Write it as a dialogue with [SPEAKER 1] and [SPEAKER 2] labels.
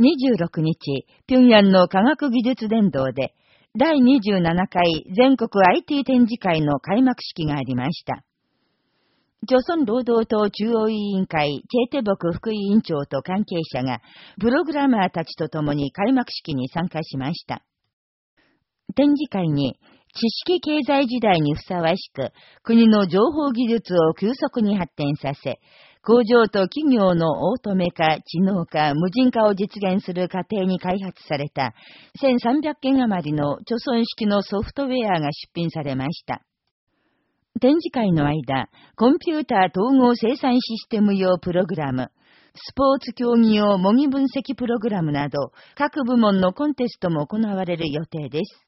[SPEAKER 1] 26日、平壌の科学技術伝道で、第27回全国 IT 展示会の開幕式がありました。朝鮮労働党中央委員会、チェーテボク副委員長と関係者が、プログラマーたちと共に開幕式に参加しました。展示会に、知識経済時代にふさわしく、国の情報技術を急速に発展させ、工場と企業のオートメ化、知能化、無人化を実現する過程に開発された1300件余りの貯村式のソフトウェアが出品されました。展示会の間、コンピューター統合生産システム用プログラム、スポーツ競技用模擬分析プログラムなど、各部門のコンテストも行われる予定です。